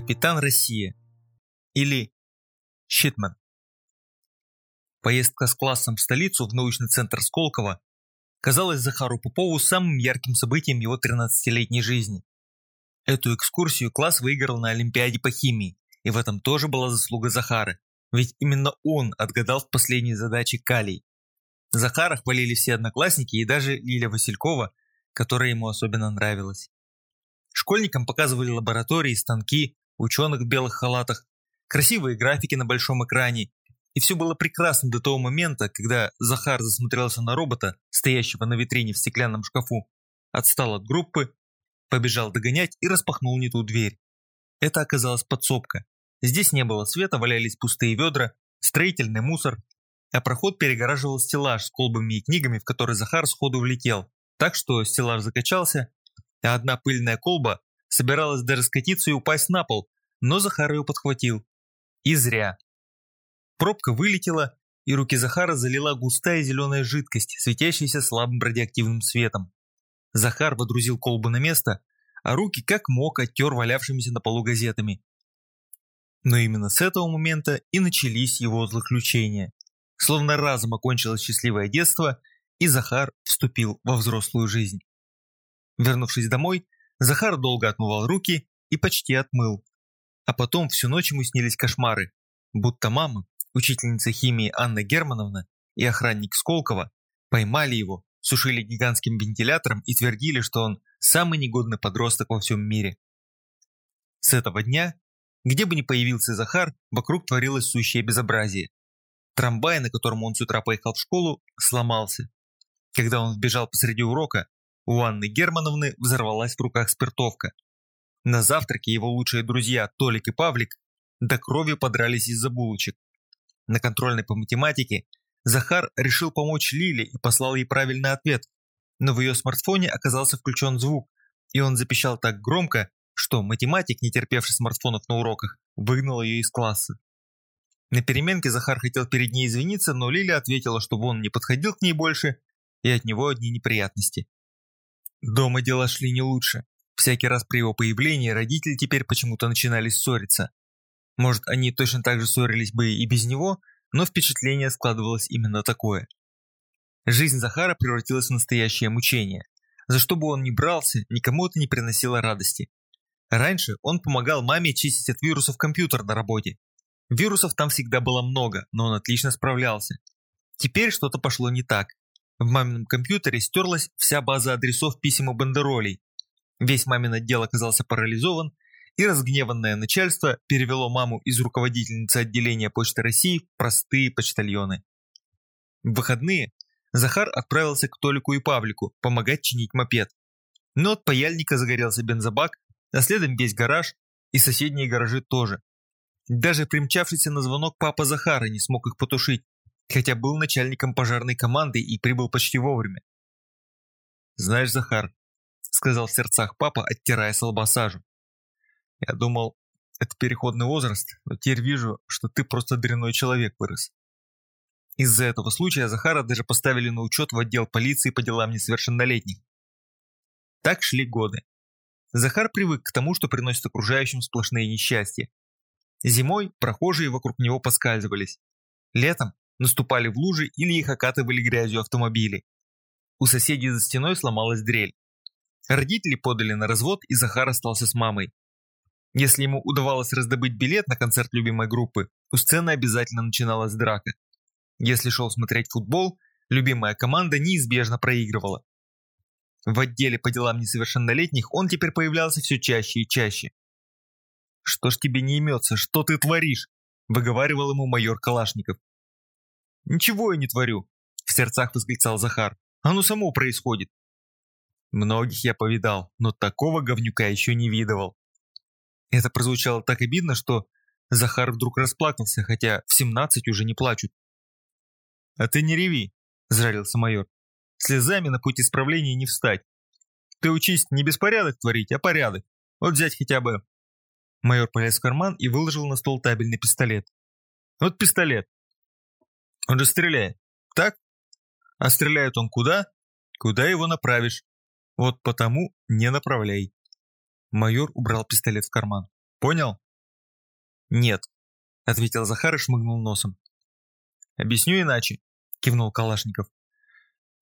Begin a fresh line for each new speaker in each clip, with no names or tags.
Капитан Россия или Щитман. Поездка с классом в столицу в научный центр Сколково казалась Захару Попову самым ярким событием его 13-летней жизни. Эту экскурсию класс выиграл на Олимпиаде по химии, и в этом тоже была заслуга Захара, ведь именно он отгадал в последней задаче калий. Захара хвалили все одноклассники и даже Лиля Василькова, которая ему особенно нравилась. Школьникам показывали лаборатории, станки, ученых в белых халатах, красивые графики на большом экране, и все было прекрасно до того момента, когда Захар засмотрелся на робота, стоящего на витрине в стеклянном шкафу, отстал от группы, побежал догонять и распахнул не ту дверь. Это оказалась подсобка. Здесь не было света, валялись пустые ведра, строительный мусор, а проход перегораживал стеллаж с колбами и книгами, в который Захар сходу влетел, так что стеллаж закачался, а одна пыльная колба собиралась даже скатиться и упасть на пол, но Захар ее подхватил. И зря. Пробка вылетела, и руки Захара залила густая зеленая жидкость, светящаяся слабым радиоактивным светом. Захар водрузил колбу на место, а руки как мог оттер валявшимися на полу газетами. Но именно с этого момента и начались его злоключения. Словно разом окончилось счастливое детство, и Захар вступил во взрослую жизнь. Вернувшись домой, Захар долго отмывал руки и почти отмыл. А потом всю ночь ему снились кошмары, будто мама, учительница химии Анна Германовна и охранник Сколково поймали его, сушили гигантским вентилятором и твердили, что он самый негодный подросток во всем мире. С этого дня, где бы ни появился Захар, вокруг творилось сущее безобразие. Трамвай, на котором он с утра поехал в школу, сломался. Когда он вбежал посреди урока, у Анны Германовны взорвалась в руках спиртовка. На завтраке его лучшие друзья Толик и Павлик до крови подрались из-за булочек. На контрольной по математике Захар решил помочь Лиле и послал ей правильный ответ, но в ее смартфоне оказался включен звук, и он запищал так громко, что математик, не терпевший смартфонов на уроках, выгнал ее из класса. На переменке Захар хотел перед ней извиниться, но Лиля ответила, чтобы он не подходил к ней больше, и от него одни неприятности. Дома дела шли не лучше. Всякий раз при его появлении родители теперь почему-то начинали ссориться. Может, они точно так же ссорились бы и без него, но впечатление складывалось именно такое. Жизнь Захара превратилась в настоящее мучение. За что бы он ни брался, никому это не приносило радости. Раньше он помогал маме чистить от вирусов компьютер на работе. Вирусов там всегда было много, но он отлично справлялся. Теперь что-то пошло не так. В мамином компьютере стерлась вся база адресов писем и бандеролей. Весь мамин отдел оказался парализован, и разгневанное начальство перевело маму из руководительницы отделения Почты России в простые почтальоны. В выходные Захар отправился к Толику и Павлику помогать чинить мопед. Но от паяльника загорелся бензобак, а следом весь гараж и соседние гаражи тоже. Даже примчавшийся на звонок папа Захара не смог их потушить, хотя был начальником пожарной команды и прибыл почти вовремя. «Знаешь, Захар», — сказал в сердцах папа, оттирая с «я думал, это переходный возраст, но теперь вижу, что ты просто дрянной человек вырос». Из-за этого случая Захара даже поставили на учет в отдел полиции по делам несовершеннолетних. Так шли годы. Захар привык к тому, что приносит окружающим сплошные несчастья. Зимой прохожие вокруг него поскальзывались. Летом наступали в лужи или их окатывали грязью автомобили. У соседей за стеной сломалась дрель. Родители подали на развод, и Захар остался с мамой. Если ему удавалось раздобыть билет на концерт любимой группы, у сцены обязательно начиналась драка. Если шел смотреть футбол, любимая команда неизбежно проигрывала. В отделе по делам несовершеннолетних он теперь появлялся все чаще и чаще. «Что ж тебе не имется, что ты творишь?» – выговаривал ему майор Калашников. «Ничего я не творю», – в сердцах восклицал Захар. «Оно само происходит». Многих я повидал, но такого говнюка еще не видывал. Это прозвучало так обидно, что Захар вдруг расплакался, хотя в семнадцать уже не плачут. «А ты не реви», – зралился майор. «Слезами на путь исправления не встать. Ты учись не беспорядок творить, а порядок. Вот взять хотя бы...» Майор полез в карман и выложил на стол табельный пистолет. «Вот пистолет. Он же стреляет. Так? А стреляет он куда? Куда его направишь? Вот потому не направляй. Майор убрал пистолет в карман. Понял? «Нет», — ответил Захар и шмыгнул носом. «Объясню иначе», — кивнул Калашников.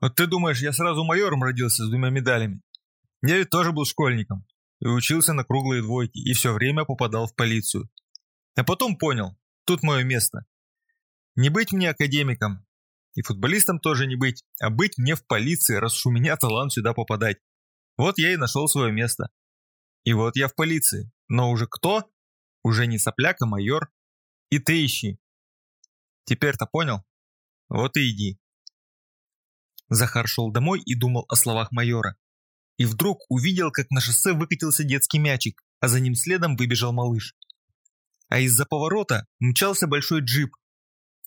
«Вот ты думаешь, я сразу майором родился с двумя медалями? Я ведь тоже был школьником и учился на круглые двойки, и все время попадал в полицию. А потом понял, тут мое место. Не быть мне академиком, и футболистом тоже не быть, а быть мне в полиции, раз уж у меня талант сюда попадать. Вот я и нашел свое место. И вот я в полиции. Но уже кто? Уже не сопляк, а майор. И ты ищи. Теперь-то понял? Вот и иди. Захар шел домой и думал о словах майора. И вдруг увидел, как на шоссе выкатился детский мячик, а за ним следом выбежал малыш. А из-за поворота мчался большой джип.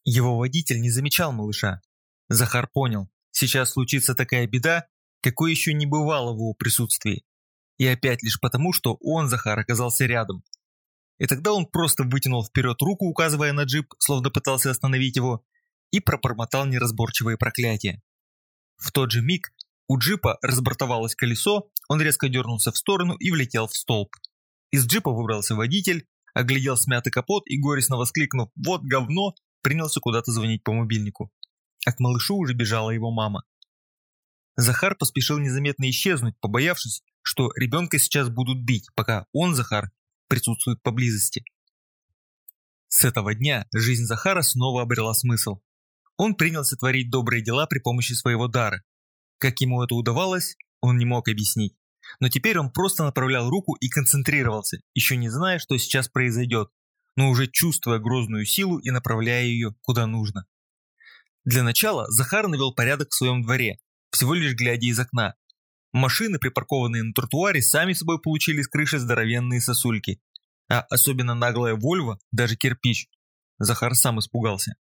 Его водитель не замечал малыша. Захар понял, сейчас случится такая беда, какой еще не бывало в его присутствии. И опять лишь потому, что он, Захар, оказался рядом. И тогда он просто вытянул вперед руку, указывая на джип, словно пытался остановить его, и пробормотал неразборчивые проклятия. В тот же миг у джипа разбортовалось колесо, он резко дернулся в сторону и влетел в столб. Из джипа выбрался водитель, оглядел смятый капот и, горестно воскликнув «Вот говно!», принялся куда-то звонить по мобильнику. А к малышу уже бежала его мама. Захар поспешил незаметно исчезнуть, побоявшись, что ребенка сейчас будут бить, пока он, Захар, присутствует поблизости. С этого дня жизнь Захара снова обрела смысл. Он принялся творить добрые дела при помощи своего дара. Как ему это удавалось, он не мог объяснить. Но теперь он просто направлял руку и концентрировался, еще не зная, что сейчас произойдет, но уже чувствуя грозную силу и направляя ее куда нужно. Для начала Захар навел порядок в своем дворе, всего лишь глядя из окна. Машины, припаркованные на тротуаре, сами собой получили с крыши здоровенные сосульки. А особенно наглая Вольва, даже кирпич. Захар сам испугался.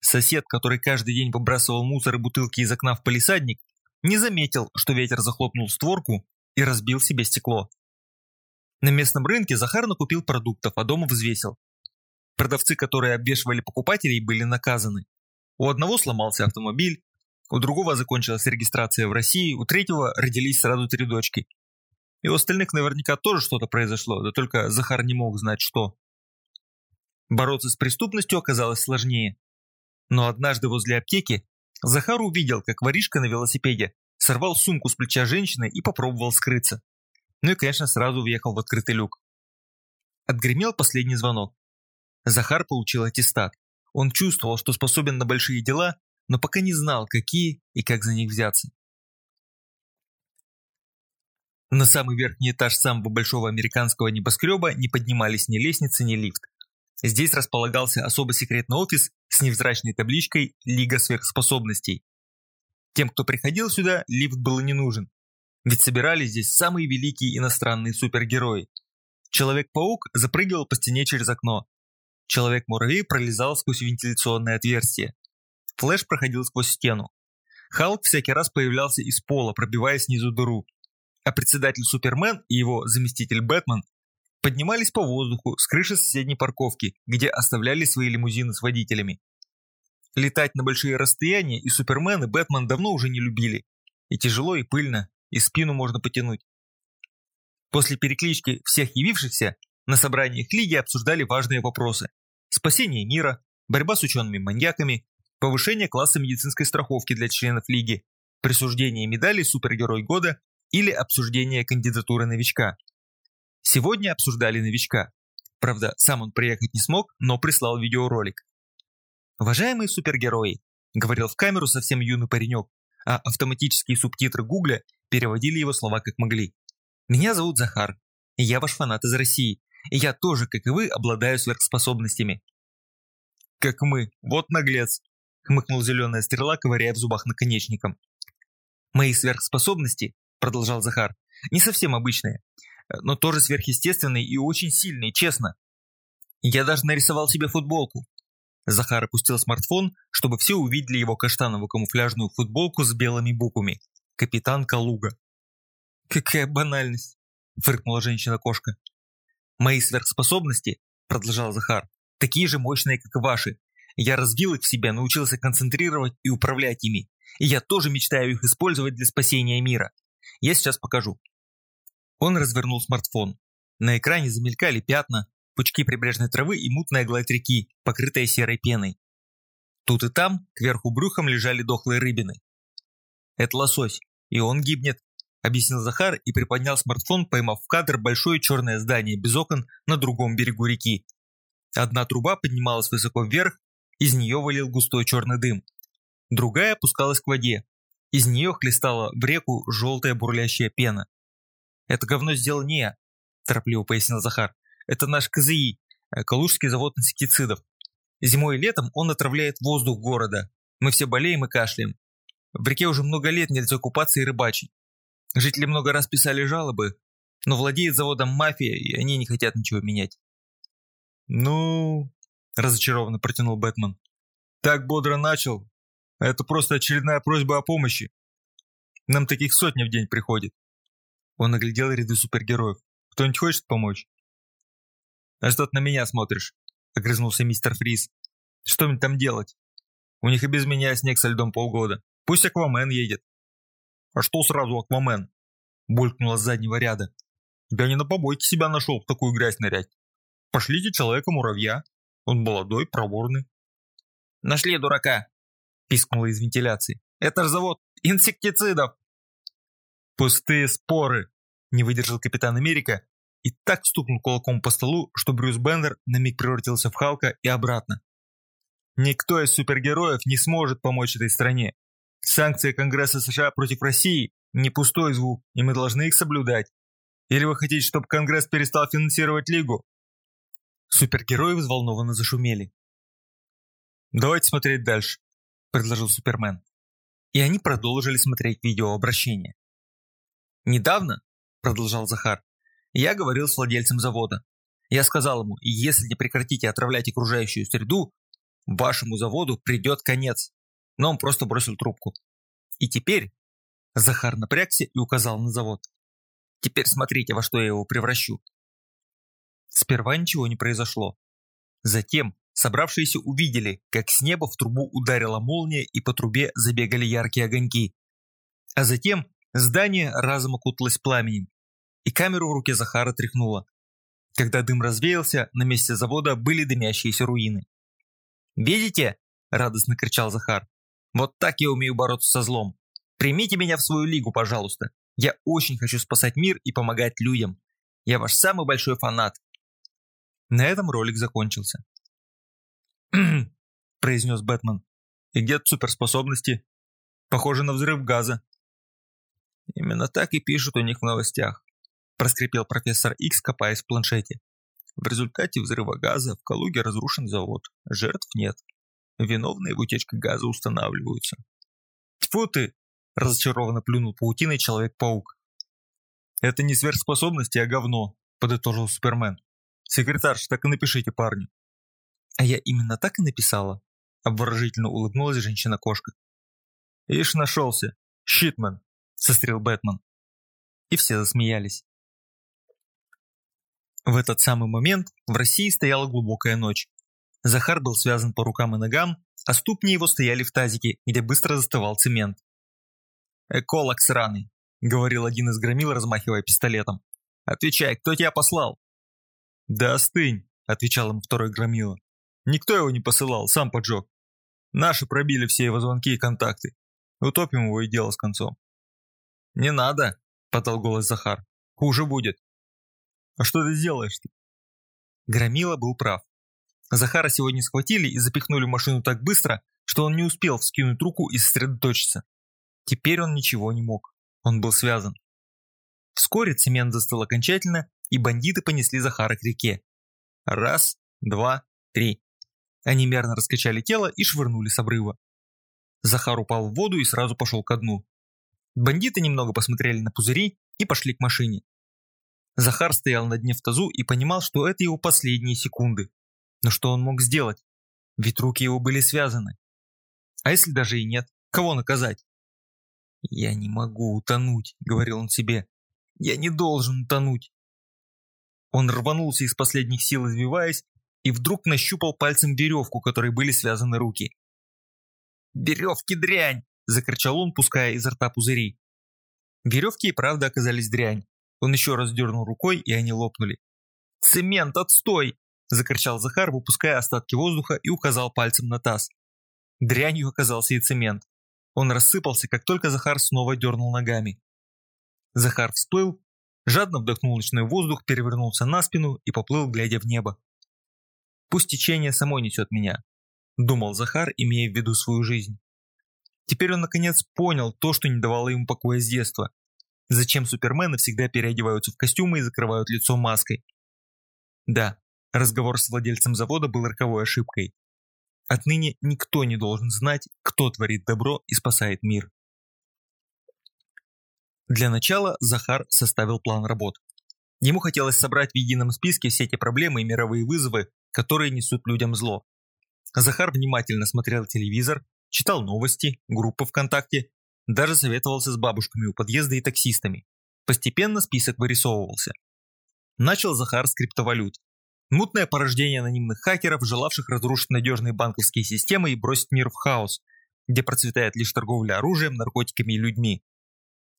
Сосед, который каждый день выбрасывал мусор и бутылки из окна в палисадник, не заметил, что ветер захлопнул створку и разбил себе стекло. На местном рынке Захар накупил продуктов, а дома взвесил. Продавцы, которые обвешивали покупателей, были наказаны. У одного сломался автомобиль, у другого закончилась регистрация в России, у третьего родились сразу три дочки. И у остальных наверняка тоже что-то произошло, да только Захар не мог знать что. Бороться с преступностью оказалось сложнее. Но однажды возле аптеки Захар увидел, как воришка на велосипеде сорвал сумку с плеча женщины и попробовал скрыться. Ну и, конечно, сразу въехал в открытый люк. Отгремел последний звонок. Захар получил аттестат. Он чувствовал, что способен на большие дела, но пока не знал, какие и как за них взяться. На самый верхний этаж самого большого американского небоскреба не поднимались ни лестницы, ни лифт. Здесь располагался особо секретный офис с невзрачной табличкой «Лига сверхспособностей». Тем, кто приходил сюда, лифт был не нужен, ведь собирались здесь самые великие иностранные супергерои. Человек-паук запрыгивал по стене через окно. Человек-муравей пролезал сквозь вентиляционное отверстие. Флэш проходил сквозь стену. Халк всякий раз появлялся из пола, пробивая снизу дыру. А председатель Супермен и его заместитель Бэтмен поднимались по воздуху с крыши соседней парковки, где оставляли свои лимузины с водителями. Летать на большие расстояния и Супермен и Бэтмен давно уже не любили. И тяжело, и пыльно, и спину можно потянуть. После переклички всех явившихся на собраниях Лиги обсуждали важные вопросы. Спасение мира, борьба с учеными-маньяками, повышение класса медицинской страховки для членов Лиги, присуждение медали «Супергерой года» или обсуждение кандидатуры новичка. Сегодня обсуждали новичка. Правда, сам он приехать не смог, но прислал видеоролик. «Уважаемые супергерои», — говорил в камеру совсем юный паренек, а автоматические субтитры Гугля переводили его слова как могли. «Меня зовут Захар, и я ваш фанат из России, и я тоже, как и вы, обладаю сверхспособностями». «Как мы, вот наглец», — хмыкнул зеленая стрела, ковыряя в зубах наконечником. «Мои сверхспособности», — продолжал Захар, — «не совсем обычные, но тоже сверхъестественные и очень сильные, честно. Я даже нарисовал себе футболку, Захар опустил смартфон, чтобы все увидели его каштановую камуфляжную футболку с белыми буквами. Капитан Калуга. «Какая банальность!» – фыркнула женщина-кошка. «Мои сверхспособности, – продолжал Захар, – такие же мощные, как и ваши. Я развил их в себе, научился концентрировать и управлять ими. И я тоже мечтаю их использовать для спасения мира. Я сейчас покажу». Он развернул смартфон. На экране замелькали пятна, пучки прибрежной травы и мутная гладь реки, покрытая серой пеной. Тут и там, кверху брюхом, лежали дохлые рыбины. «Это лосось, и он гибнет», – объяснил Захар и приподнял смартфон, поймав в кадр большое черное здание без окон на другом берегу реки. Одна труба поднималась высоко вверх, из нее валил густой черный дым. Другая опускалась к воде. Из нее хлестала в реку желтая бурлящая пена. «Это говно сделал не я», – торопливо пояснил Захар. «Это наш КЗИ, э, Калужский завод инсектицидов. Зимой и летом он отравляет воздух города. Мы все болеем и кашляем. В реке уже много лет нельзя купаться и рыбачить. Жители много раз писали жалобы, но владеет заводом мафия, и они не хотят ничего менять. «Ну...» – разочарованно протянул Бэтмен. «Так бодро начал. Это просто очередная просьба о помощи. Нам таких сотни в день приходит». Он оглядел ряды супергероев. «Кто-нибудь хочет помочь?» «А что ты на меня смотришь?» – огрызнулся мистер Фриз. «Что мне там делать? У них и без меня снег со льдом полгода. Пусть Аквамен едет». «А что сразу Аквамен?» – булькнула с заднего ряда. «Я не на побойке себя нашел в такую грязь нырять. Пошлите человека-муравья. Он молодой, проворный».
«Нашли дурака!» – пискнула из вентиляции. «Это ж завод инсектицидов!»
«Пустые споры!» – не выдержал капитан Америка и так стукнул кулаком по столу, что Брюс Бендер на миг превратился в Халка и обратно. Никто из супергероев не сможет помочь этой стране. Санкции Конгресса США против России – не пустой звук, и мы должны их соблюдать. Или вы хотите, чтобы Конгресс перестал финансировать Лигу? Супергерои взволнованно зашумели. «Давайте смотреть дальше», – предложил Супермен. И они продолжили смотреть видеообращение. «Недавно», – продолжал Захар, – «я говорил с владельцем завода. Я сказал ему, если не прекратите отравлять окружающую среду, вашему заводу придет конец. Но он просто бросил трубку. И теперь...» Захар напрягся и указал на завод. «Теперь смотрите, во что я его превращу. Сперва ничего не произошло. Затем собравшиеся увидели, как с неба в трубу ударила молния и по трубе забегали яркие огоньки. А затем здание разом окуталось пламенем, и камеру в руке Захара тряхнуло. Когда дым развеялся, на месте завода были дымящиеся руины. «Видите?» – радостно кричал Захар. «Вот так я умею бороться со злом. Примите меня в свою лигу, пожалуйста. Я очень хочу спасать мир и помогать людям. Я ваш самый большой фанат. На этом ролик закончился. произнес Бэтмен. «И где суперспособности? Похоже на взрыв газа». «Именно так и пишут у них в новостях», проскрипел профессор Икс, копаясь в планшете. В результате взрыва газа в Калуге разрушен завод. Жертв нет. Виновные в утечке газа устанавливаются. «Тьфу ты!» – разочарованно плюнул паутиной Человек-паук. «Это не сверхспособности, а говно», – подытожил Супермен. Секретарш, так и напишите парню. А я именно так и написала. Обворожительно улыбнулась женщина-кошка. Ишь нашелся. Щитмен, сострил Бэтмен. И все засмеялись. В этот самый момент в России стояла глубокая ночь. Захар был связан по рукам и ногам, а ступни его стояли в тазике, где быстро застывал цемент. «Эколог сраный», — говорил один из громил, размахивая пистолетом. «Отвечай, кто тебя послал?» «Да остынь», — отвечал ему второй громила. «Никто его не посылал, сам поджег. Наши пробили все его звонки и контакты. Утопим его и дело с концом». «Не надо», — подал голос Захар. «Хуже будет». «А что ты сделаешь-то?» Громила был прав. Захара сегодня схватили и запихнули машину так быстро, что он не успел вскинуть руку и сосредоточиться. Теперь он ничего не мог. Он был связан. Вскоре цемент застыл окончательно, и бандиты понесли Захара к реке. Раз, два, три. Они мерно раскачали тело и швырнули с обрыва. Захар упал в воду и сразу пошел ко дну. Бандиты немного посмотрели на пузыри и пошли к машине. Захар стоял на дне в тазу и понимал, что это его последние секунды. Но что он мог сделать? Ведь руки его были связаны. А если даже и нет, кого наказать? «Я не могу утонуть», — говорил он себе. «Я не должен утонуть». Он рванулся из последних сил, извиваясь, и вдруг нащупал пальцем веревку, которой были связаны руки. «Веревки дрянь!» – закричал он, пуская изо рта пузыри. Веревки и правда оказались дрянь. Он еще раз дернул рукой, и они лопнули. «Цемент, отстой!» – закричал Захар, выпуская остатки воздуха и указал пальцем на таз. Дрянью оказался и цемент. Он рассыпался, как только Захар снова дернул ногами. Захар всплыл, жадно вдохнул ночной воздух, перевернулся на спину и поплыл, глядя в небо. «Пусть течение само несет меня», – думал Захар, имея в виду свою жизнь. Теперь он наконец понял то, что не давало ему покоя с детства. Зачем супермены всегда переодеваются в костюмы и закрывают лицо маской? Да, разговор с владельцем завода был роковой ошибкой. Отныне никто не должен знать, кто творит добро и спасает мир. Для начала Захар составил план работ. Ему хотелось собрать в едином списке все те проблемы и мировые вызовы, которые несут людям зло. Захар внимательно смотрел телевизор, читал новости, группы ВКонтакте, даже советовался с бабушками у подъезда и таксистами. Постепенно список вырисовывался. Начал Захар с криптовалют. Мутное порождение анонимных хакеров, желавших разрушить надежные банковские системы и бросить мир в хаос, где процветает лишь торговля оружием, наркотиками и людьми.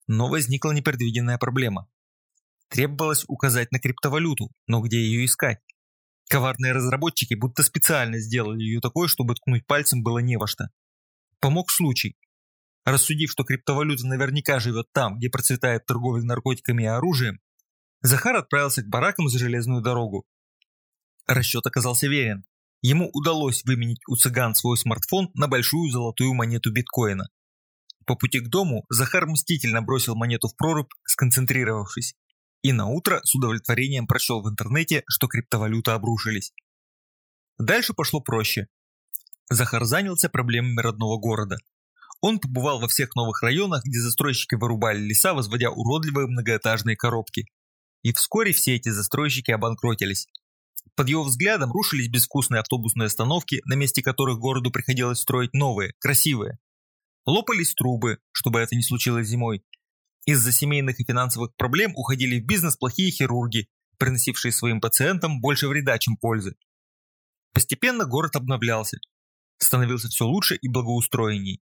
Но возникла непредвиденная проблема. Требовалось указать на криптовалюту, но где ее искать? Коварные разработчики будто специально сделали ее такой, чтобы ткнуть пальцем было не во что. Помог случай. Рассудив, что криптовалюта наверняка живет там, где процветает торговля наркотиками и оружием, Захар отправился к баракам за железную дорогу. Расчет оказался верен. Ему удалось выменить у цыган свой смартфон на большую золотую монету биткоина. По пути к дому Захар мстительно бросил монету в прорубь, сконцентрировавшись, и на утро с удовлетворением прочел в интернете, что криптовалюты обрушились. Дальше пошло проще. Захар занялся проблемами родного города. Он побывал во всех новых районах, где застройщики вырубали леса, возводя уродливые многоэтажные коробки. И вскоре все эти застройщики обанкротились. Под его взглядом рушились безвкусные автобусные остановки, на месте которых городу приходилось строить новые, красивые. Лопались трубы, чтобы это не случилось зимой. Из-за семейных и финансовых проблем уходили в бизнес плохие хирурги, приносившие своим пациентам больше вреда, чем пользы. Постепенно город обновлялся, становился все лучше и благоустроенней.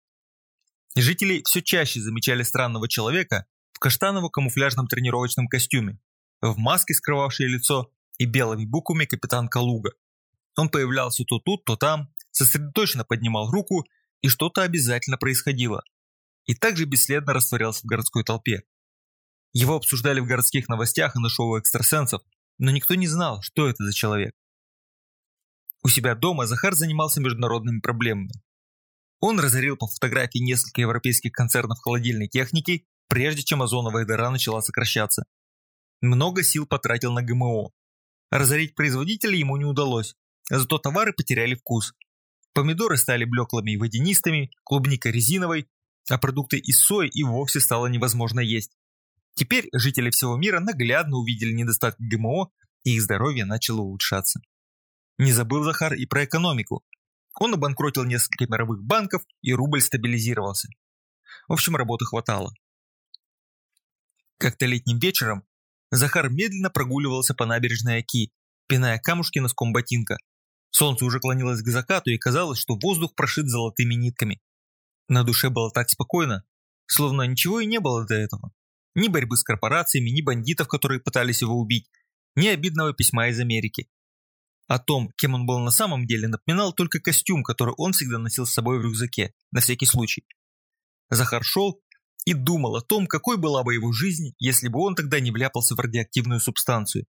Жители все чаще замечали странного человека в каштаново-камуфляжном тренировочном костюме, в маске, скрывавшей лицо, и белыми буквами капитан Калуга. Он появлялся то тут, то там, сосредоточенно поднимал руку, и что-то обязательно происходило. И также бесследно растворялся в городской толпе. Его обсуждали в городских новостях и на шоу экстрасенсов, но никто не знал, что это за человек. У себя дома Захар занимался международными проблемами. Он разорил по фотографии несколько европейских концернов холодильной техники, прежде чем озоновая дыра начала сокращаться. Много сил потратил на ГМО. Разорить производителя ему не удалось, зато товары потеряли вкус. Помидоры стали блеклыми и водянистыми, клубника резиновой, а продукты из сои и вовсе стало невозможно есть. Теперь жители всего мира наглядно увидели недостатки ГМО, и их здоровье начало улучшаться. Не забыл Захар и про экономику. Он обанкротил несколько мировых банков, и рубль стабилизировался. В общем, работы хватало. Как-то летним вечером Захар медленно прогуливался по набережной Оки, пиная камушки носком ботинка. Солнце уже клонилось к закату, и казалось, что воздух прошит золотыми нитками. На душе было так спокойно, словно ничего и не было до этого. Ни борьбы с корпорациями, ни бандитов, которые пытались его убить, ни обидного письма из Америки. О том, кем он был на самом деле, напоминал только костюм, который он всегда носил с собой в рюкзаке, на всякий случай. Захар шел и думал о том, какой была бы его жизнь, если бы он тогда не вляпался в радиоактивную субстанцию.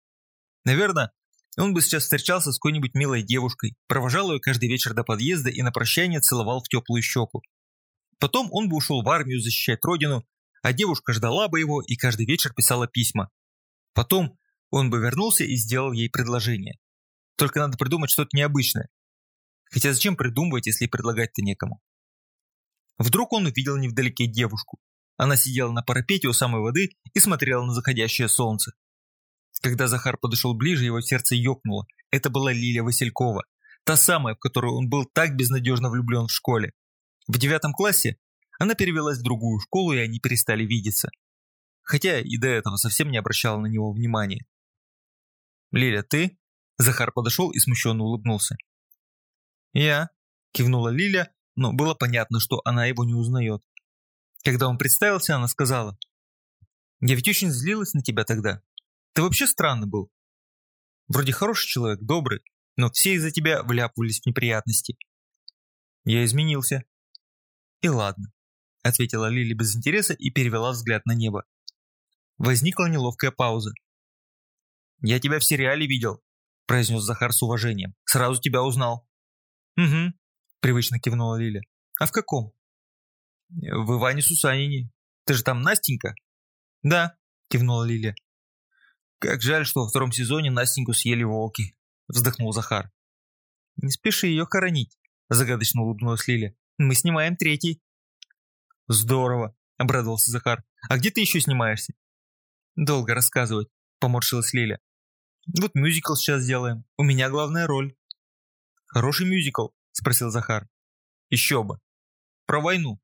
Наверное, он бы сейчас встречался с какой-нибудь милой девушкой, провожал ее каждый вечер до подъезда и на прощание целовал в теплую щеку. Потом он бы ушел в армию защищать родину, а девушка ждала бы его и каждый вечер писала письма. Потом он бы вернулся и сделал ей предложение. Только надо придумать что-то необычное. Хотя зачем придумывать, если предлагать-то некому? Вдруг он увидел невдалеке девушку. Она сидела на парапете у самой воды и смотрела на заходящее солнце. Когда Захар подошел ближе, его сердце ёкнуло. Это была Лилия Василькова. Та самая, в которую он был так безнадежно влюблен в школе. В девятом классе она перевелась в другую школу, и они перестали видеться. Хотя и до этого совсем не обращала на него внимания. «Лиля, ты?» Захар подошел и смущенно улыбнулся. «Я», – кивнула Лиля, но было понятно, что она его не узнает. Когда он представился, она сказала, «Я ведь очень злилась на тебя тогда. Ты вообще странный был. Вроде хороший человек, добрый, но все из-за тебя вляпывались в неприятности. Я изменился. И ладно, ответила Лили без интереса и перевела взгляд на небо. Возникла неловкая пауза. «Я тебя в сериале видел», – произнес Захар с уважением. «Сразу тебя узнал». «Угу», – привычно кивнула Лиля. «А в каком?» «В Иване Сусанине. Ты же там Настенька?» «Да», – кивнула Лиля. «Как жаль, что во втором сезоне Настеньку съели волки», – вздохнул Захар. «Не спеши ее хоронить», – загадочно улыбнулась Лиля. «Мы снимаем третий». «Здорово», – обрадовался Захар. «А где ты еще снимаешься?» «Долго рассказывать», – поморщилась Лиля. «Вот мюзикл сейчас сделаем. У меня главная роль». «Хороший мюзикл?» – спросил Захар. «Еще бы. Про войну».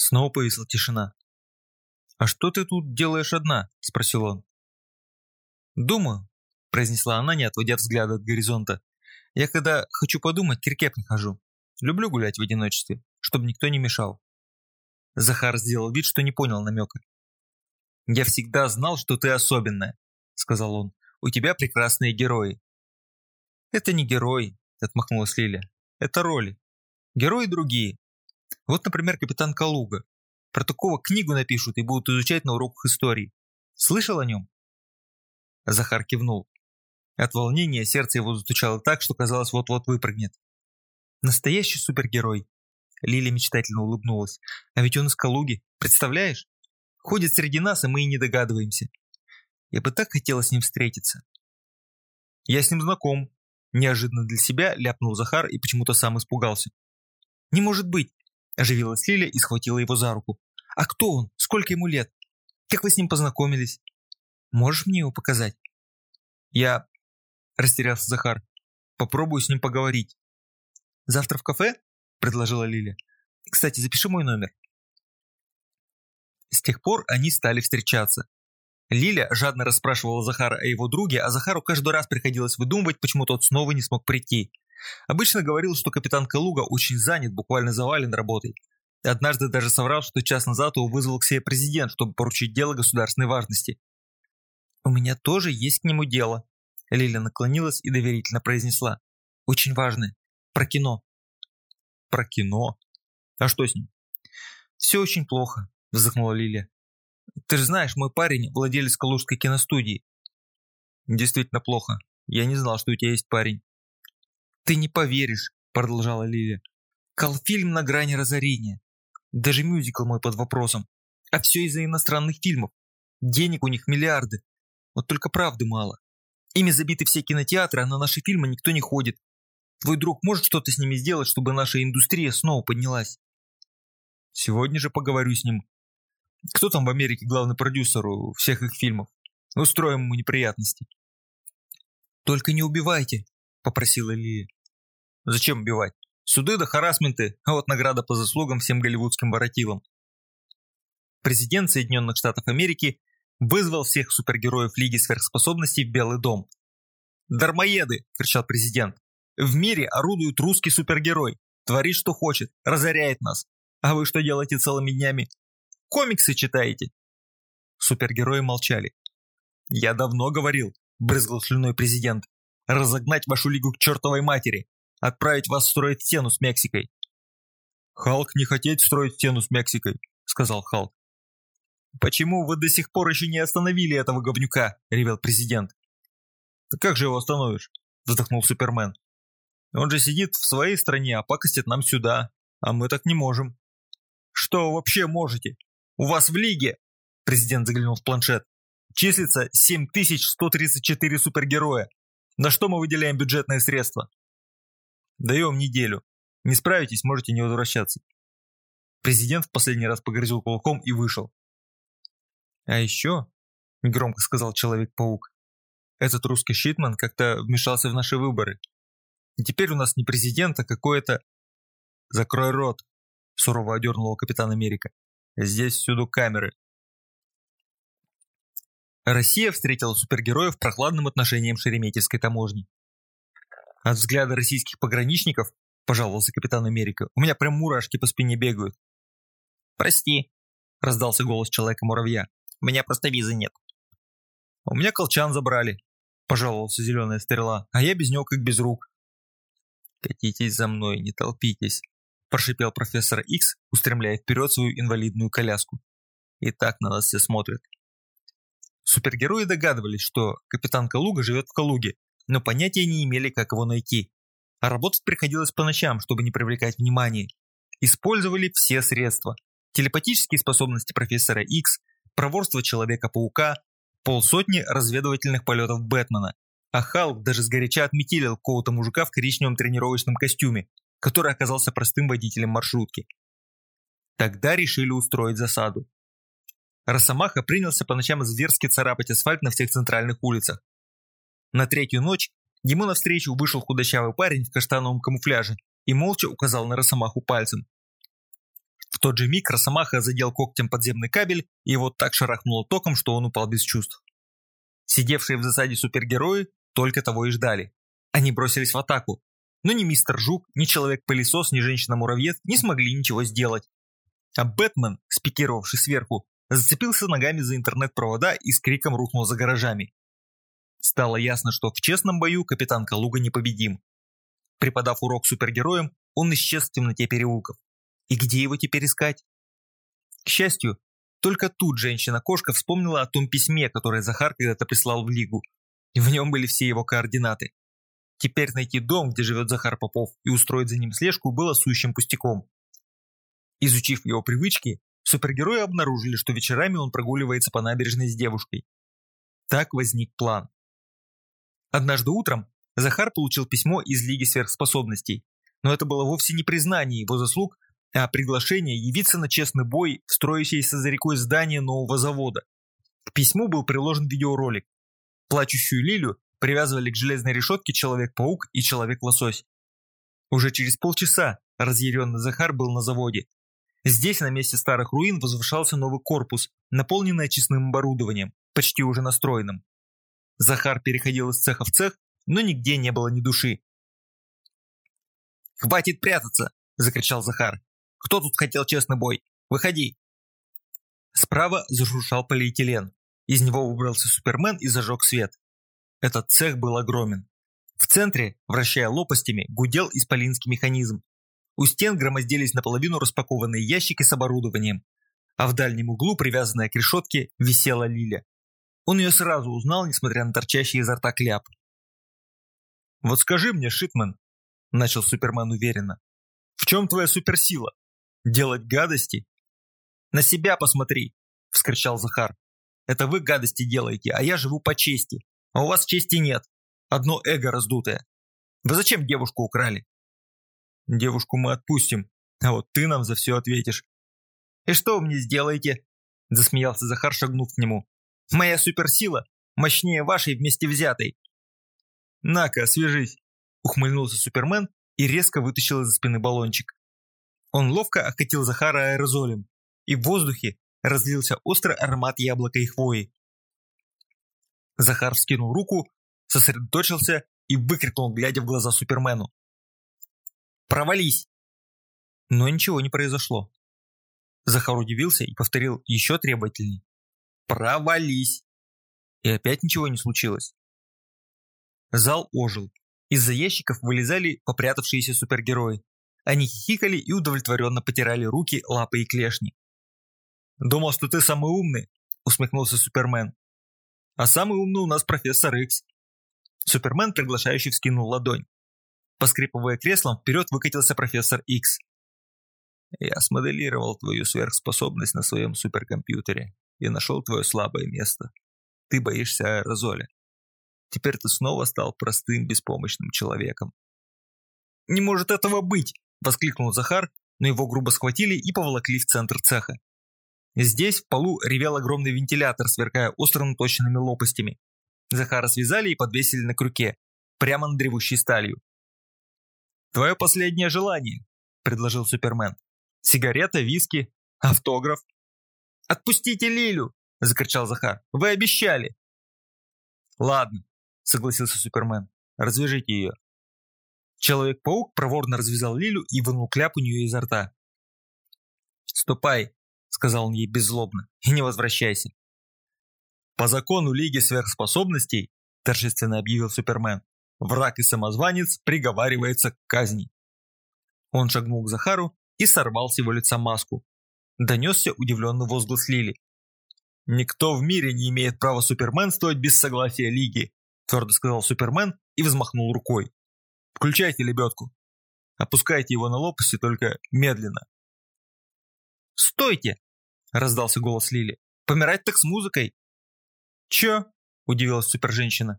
Снова повисла тишина. «А что ты тут делаешь одна?» – спросил он. «Думаю», – произнесла она, не отводя взгляда от горизонта. «Я когда хочу подумать, киркеп нахожу. Люблю гулять в одиночестве, чтобы никто не мешал». Захар сделал вид, что не понял намека. «Я всегда знал, что ты особенная», – сказал он. «У тебя прекрасные герои». «Это не герои», – отмахнулась Лиля. «Это роли. Герои другие. Вот, например, капитан Калуга. Про такого книгу напишут и будут изучать на уроках истории. Слышал о нем?» Захар кивнул. От волнения сердце его застучало так, что казалось, вот-вот выпрыгнет. «Настоящий супергерой!» Лиля мечтательно улыбнулась. «А ведь он из Калуги, представляешь? Ходит среди нас, и мы и не догадываемся. Я бы так хотела с ним встретиться». «Я с ним знаком», – неожиданно для себя ляпнул Захар и почему-то сам испугался. «Не может быть!» – оживилась Лиля и схватила его за руку. «А кто он? Сколько ему лет? Как вы с ним познакомились? Можешь мне его показать?» «Я...» – растерялся Захар. «Попробую с ним поговорить». «Завтра в кафе?» – предложила Лиля. «Кстати, запиши мой номер». С тех пор они стали встречаться. Лиля жадно расспрашивала Захара о его друге, а Захару каждый раз приходилось выдумывать, почему тот снова не смог прийти. Обычно говорил, что капитан Калуга очень занят, буквально завален работой. Однажды даже соврал, что час назад его вызвал к себе президент, чтобы поручить дело государственной важности. «У меня тоже есть к нему дело», – Лиля наклонилась и доверительно произнесла. «Очень важное. Про кино». «Про кино? А что с ним?» «Все очень плохо», – вздохнула Лиля. «Ты же знаешь, мой парень – владелец Калужской киностудии». «Действительно плохо. Я не знал, что у тебя есть парень». «Ты не поверишь», – продолжала Лиля. «Калфильм на грани разорения. Даже мюзикл мой под вопросом. А все из-за иностранных фильмов. Денег у них миллиарды. Вот только правды мало. Ими забиты все кинотеатры, а на наши фильмы никто не ходит. Твой друг может что-то с ними сделать, чтобы наша индустрия снова поднялась? Сегодня же поговорю с ним. Кто там в Америке главный продюсер у всех их фильмов? Устроим ему неприятности. Только не убивайте, попросила Лия. Зачем убивать? Суды да харасменты, а вот награда по заслугам всем голливудским воротилам. Президент Соединенных Штатов Америки вызвал всех супергероев Лиги сверхспособностей в Белый дом. «Дармоеды!» – кричал президент. «В мире орудует русский супергерой. Творит, что хочет, разоряет нас. А вы что делаете целыми днями? Комиксы читаете?» Супергерои молчали. «Я давно говорил», – брызгал слюной президент, «разогнать вашу лигу к чертовой матери, отправить вас строить стену с Мексикой». «Халк не хотеть строить стену с Мексикой», – сказал Халк. «Почему вы до сих пор еще не остановили этого говнюка?» – ревел президент. «Да как же его остановишь?» – вздохнул Супермен. «Он же сидит в своей стране, а пакостит нам сюда, а мы так не можем». «Что вы вообще можете? У вас в лиге?» – президент заглянул в планшет. «Числится 7134 супергероя. На что мы выделяем бюджетные средства?» «Даем неделю. Не справитесь, можете не возвращаться». Президент в последний раз погрозил кулаком и вышел. А еще, громко сказал Человек-паук, этот русский щитман как-то вмешался в наши выборы. И теперь у нас не президент, а какое-то... Закрой рот, сурово одернула капитан Америка. Здесь всюду камеры. Россия встретила супергероев прохладным отношением Шереметьевской таможни. От взгляда российских пограничников, пожаловался капитан Америка, у меня прям мурашки по спине бегают. «Прости», — раздался голос Человека-муравья. У меня просто визы нет. У меня колчан забрали. пожаловался зеленая стрела, а я без него как без рук. Катитесь за мной, не толпитесь, прошипел профессор Икс, устремляя вперед свою инвалидную коляску. И так на нас все смотрят. Супергерои догадывались, что капитан Калуга живет в Калуге, но понятия не имели, как его найти. А работать приходилось по ночам, чтобы не привлекать внимания. Использовали все средства. Телепатические способности профессора Икс, проворство Человека-паука, полсотни разведывательных полетов Бэтмена. А Халк даже сгоряча отметилил какого-то мужика в коричневом тренировочном костюме, который оказался простым водителем маршрутки. Тогда решили устроить засаду. Росомаха принялся по ночам зверски царапать асфальт на всех центральных улицах. На третью ночь ему навстречу вышел худощавый парень в каштановом камуфляже и молча указал на Росомаху пальцем. В тот же миг Росомаха задел когтем подземный кабель и его так шарахнуло током, что он упал без чувств. Сидевшие в засаде супергерои только того и ждали. Они бросились в атаку, но ни мистер Жук, ни Человек-пылесос, ни Женщина-муравьед не смогли ничего сделать. А Бэтмен, спикировавший сверху, зацепился ногами за интернет-провода и с криком рухнул за гаражами. Стало ясно, что в честном бою капитан Калуга непобедим. Преподав урок супергероям, он исчез в темноте переулков. И где его теперь искать? К счастью, только тут женщина-кошка вспомнила о том письме, которое Захар когда-то прислал в Лигу. В нем были все его координаты. Теперь найти дом, где живет Захар Попов, и устроить за ним слежку было сущим пустяком. Изучив его привычки, супергерои обнаружили, что вечерами он прогуливается по набережной с девушкой. Так возник план. Однажды утром Захар получил письмо из Лиги сверхспособностей, но это было вовсе не признание его заслуг, а приглашение явиться на честный бой в строящееся за рекой здание нового завода. К письму был приложен видеоролик. Плачущую Лилю привязывали к железной решетке Человек-паук и Человек-лосось. Уже через полчаса разъяренный Захар был на заводе. Здесь на месте старых руин возвышался новый корпус, наполненный очистным оборудованием, почти уже настроенным. Захар переходил из цеха в цех, но нигде не было ни души.
«Хватит прятаться!» – закричал Захар. «Кто тут хотел честный бой? Выходи!»
Справа зашуршал полиэтилен. Из него выбрался Супермен и зажег свет. Этот цех был огромен. В центре, вращая лопастями, гудел исполинский механизм. У стен громоздились наполовину распакованные ящики с оборудованием, а в дальнем углу, привязанная к решетке, висела Лиля. Он ее сразу узнал, несмотря на торчащий изо рта кляп. «Вот скажи мне, Шитман», — начал Супермен уверенно, — «в чем твоя суперсила? Делать гадости?»
«На себя посмотри», — вскричал Захар. «Это вы гадости делаете, а я живу по чести. А у вас чести нет. Одно эго раздутое. Вы зачем девушку украли?»
«Девушку мы отпустим, а вот ты нам за все ответишь».
«И что вы мне сделаете?» – засмеялся Захар, шагнув к нему. Моя суперсила мощнее вашей вместе взятой.
На-ка, свяжись, ухмыльнулся Супермен и резко вытащил из-за спины баллончик. Он ловко окатил Захара аэрозолем, и в воздухе разлился острый аромат яблока и хвои. Захар вскинул руку, сосредоточился и выкрикнул, глядя в глаза Супермену.
«Провались!»
Но ничего не произошло. Захар удивился и повторил еще требовательней. Провались. И опять ничего не случилось. Зал ожил. Из-за ящиков вылезали попрятавшиеся супергерои. Они хихикали и удовлетворенно потирали руки, лапы и клешни. «Думал, что ты самый умный», — усмехнулся Супермен. «А самый умный у нас профессор Икс». Супермен приглашающий вскинул ладонь. Поскрипывая креслом, вперед выкатился профессор Икс. «Я смоделировал твою сверхспособность на своем суперкомпьютере и нашел твое слабое место. Ты боишься аэрозоля. Теперь ты снова стал простым, беспомощным человеком.
«Не может этого быть!» – воскликнул Захар, но его грубо схватили и поволокли в центр цеха. Здесь в полу ревел огромный вентилятор, сверкая острыми точными лопастями. Захара связали и подвесили на крюке, прямо над ревущей сталью.
«Твое последнее желание», – предложил Супермен. «Сигарета, виски, автограф,
«Отпустите Лилю!» – закричал Захар. «Вы обещали!»
«Ладно», – согласился Супермен. «Развяжите ее». Человек-паук проворно развязал Лилю и вынул кляп у нее изо рта.
«Ступай», – сказал он ей беззлобно, – «и не возвращайся».
По закону Лиги сверхспособностей
торжественно объявил Супермен. «Враг и самозванец приговаривается к казни». Он шагнул к Захару и сорвал с его лица маску. Донесся удивленный возглас Лили. «Никто в мире не имеет права суперменствовать без согласия Лиги», твердо сказал Супермен и взмахнул рукой. «Включайте лебедку. Опускайте его на лопасти, только медленно».
«Стойте!» – раздался голос Лили. «Помирать так с музыкой!»
«Чё?» – удивилась суперженщина.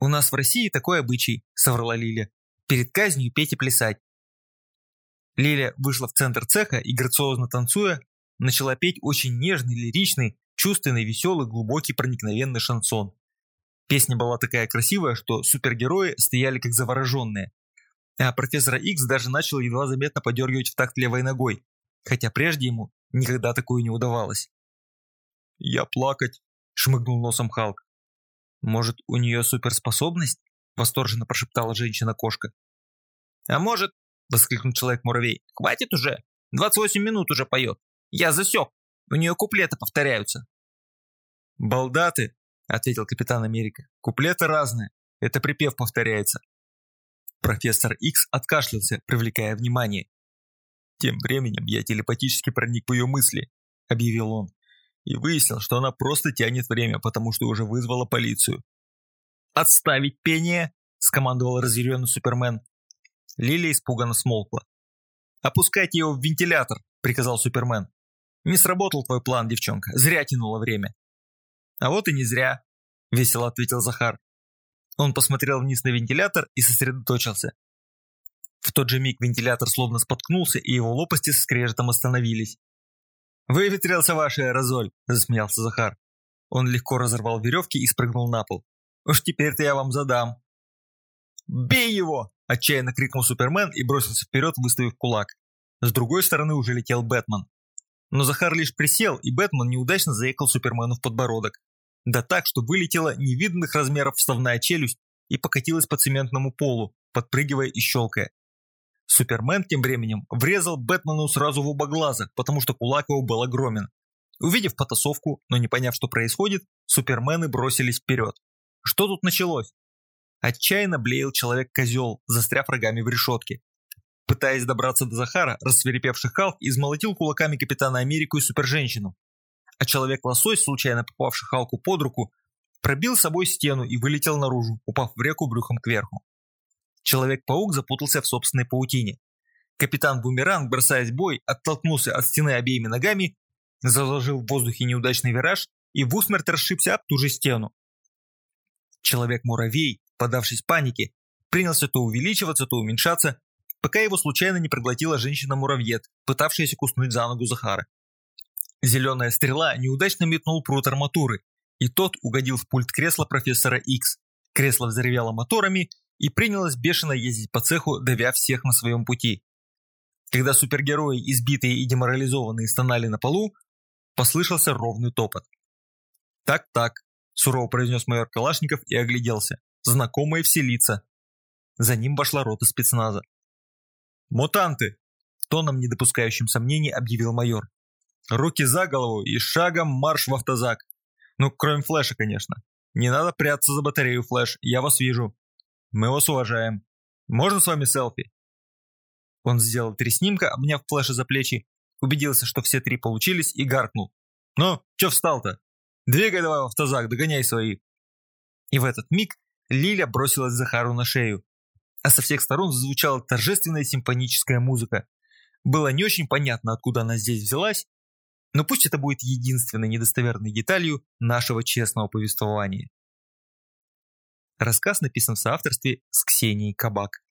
«У нас в России такой обычай», – соврала Лиля. «Перед казнью петь и плясать». Лиля вышла в центр цеха и, грациозно танцуя, начала петь очень нежный, лиричный, чувственный, веселый, глубокий, проникновенный шансон. Песня была такая красивая, что супергерои стояли как завороженные. А профессора Икс даже начал едва заметно подергивать в такт левой ногой, хотя прежде ему никогда такое не удавалось.
«Я плакать», — шмыгнул носом Халк.
«Может, у нее суперспособность?» — восторженно прошептала женщина-кошка.
«А может, — воскликнул Человек-муравей. «Хватит уже! 28 минут уже поет! Я засек! У нее куплеты повторяются!»
«Балдаты!» — ответил Капитан Америка. «Куплеты разные. Это припев повторяется». Профессор Икс откашлялся, привлекая внимание. «Тем временем я телепатически проник в ее мысли», — объявил он, и выяснил, что она просто тянет время, потому что уже вызвала полицию.
«Отставить пение!» — скомандовал разъяренный Супермен.
Лилия испуганно смолкла.
«Опускайте его в вентилятор», — приказал Супермен. «Не сработал твой план, девчонка. Зря тянуло время».
«А вот и не зря», — весело ответил Захар. Он посмотрел вниз на вентилятор и сосредоточился. В тот же миг вентилятор словно споткнулся, и его лопасти с скрежетом остановились. «Выветрился ваш аэрозоль», – засмеялся Захар. Он легко разорвал веревки и спрыгнул на пол. «Уж теперь-то я вам задам».
«Бей его!» – отчаянно крикнул Супермен и бросился вперед, выставив кулак.
С другой стороны уже летел Бэтмен. Но Захар лишь присел, и Бэтмен неудачно заехал Супермену в подбородок. Да так, что вылетела невиданных размеров вставная челюсть и покатилась по цементному полу, подпрыгивая и щелкая. Супермен тем временем врезал Бэтмену сразу в оба глаза, потому что кулак его был огромен. Увидев потасовку, но не поняв, что происходит, супермены бросились вперед. Что тут началось? Отчаянно блеял человек-козел, застряв рогами в решетке. Пытаясь добраться до Захара, рассверепевший Халк измолотил кулаками Капитана Америку и Суперженщину. А человек-лосось, случайно попавший Халку под руку, пробил собой стену и вылетел наружу, упав в реку брюхом кверху. Человек-паук запутался в собственной паутине. Капитан Бумеранг, бросаясь в бой, оттолкнулся от стены обеими ногами, заложил в воздухе неудачный вираж и в усмерть расшибся об ту же стену. Человек-муравей, подавшись панике, принялся то увеличиваться, то уменьшаться, пока его случайно не проглотила женщина-муравьед, пытавшаяся куснуть за ногу Захара. Зеленая стрела неудачно метнул прут арматуры, и тот угодил в пульт кресла профессора Икс. Кресло взревело моторами и принялось бешено ездить по цеху, давя всех на своем пути. Когда супергерои, избитые и деморализованные, стонали на полу, послышался ровный топот. «Так-так», – сурово произнес майор Калашников и огляделся знакомые все лица. За ним вошла рота спецназа. «Мутанты!» – тоном, не допускающим сомнений, объявил майор. «Руки за голову и шагом марш в автозак. Ну, кроме флеша, конечно. Не надо прятаться за батарею, флеш, я вас вижу. Мы вас уважаем. Можно с вами селфи?» Он сделал три снимка, обняв флеша за плечи, убедился, что все три получились и гаркнул. «Ну, чё встал-то? Двигай давай в автозак, догоняй своих!» И в этот миг Лиля бросилась Захару на шею. А со всех сторон зазвучала торжественная симфоническая музыка. Было не очень понятно, откуда она здесь взялась, но пусть это будет единственной недостоверной деталью нашего честного повествования. Рассказ написан в соавторстве с Ксенией Кабак.